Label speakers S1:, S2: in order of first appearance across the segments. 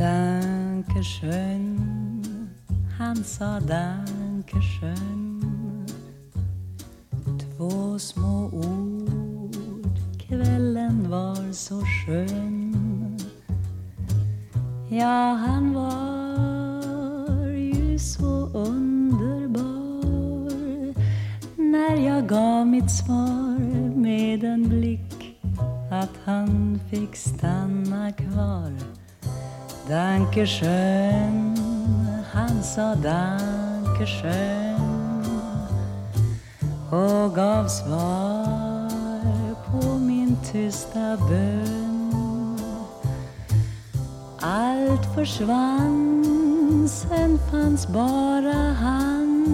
S1: Dankeschön, han sa dankeschön. Två små ord, kvällen var så skön. Ja, han var ju så underbar. När jag gav mitt svar med en blick att han fick stanna kvar. Dankeschön, han sa dankeschön och gav svar på min tysta bön. Allt försvann, sen fanns bara han.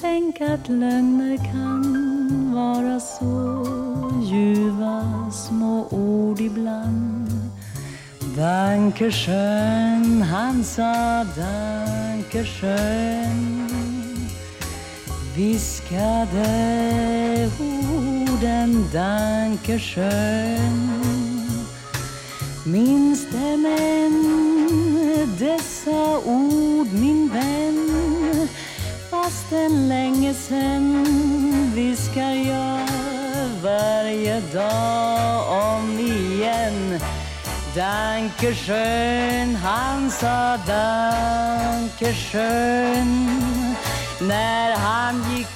S1: Tänk att lögner kan vara så ljuva små ord ibland. Danke Schön, han sa dankeschön. Viskade orden Danke Schön Minns dem än dessa ord min vän Fastän länge sen viskar jag varje dag Dankeschön, han sa dankeschön. När han gick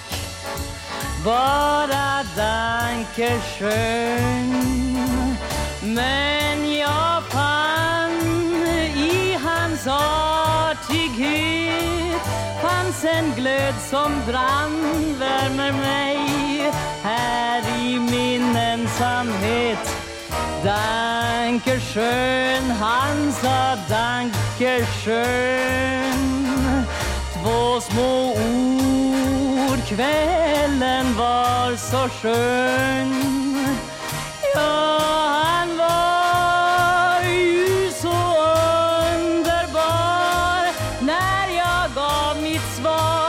S1: bara dankeschön. Men jag fann i hans artighet fanns en glöd som brann, värmer mig här i min ensamhet. Dankeschön, han sa dankeschön Två små ord, kvällen var så skön Ja, han var ju så underbar. När jag gav mitt svar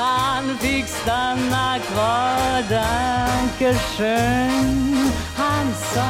S1: att han fick stanna kvar Dankeschön, han sa dankeschön